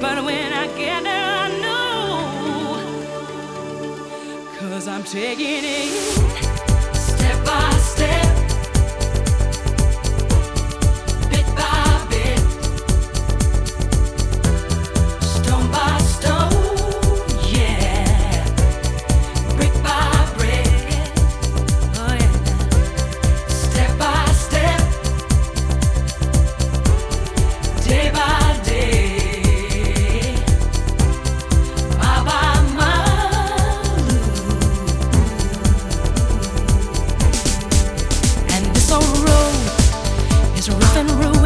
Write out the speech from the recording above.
But when I get there, I know. Cause I'm taking it rough and dangers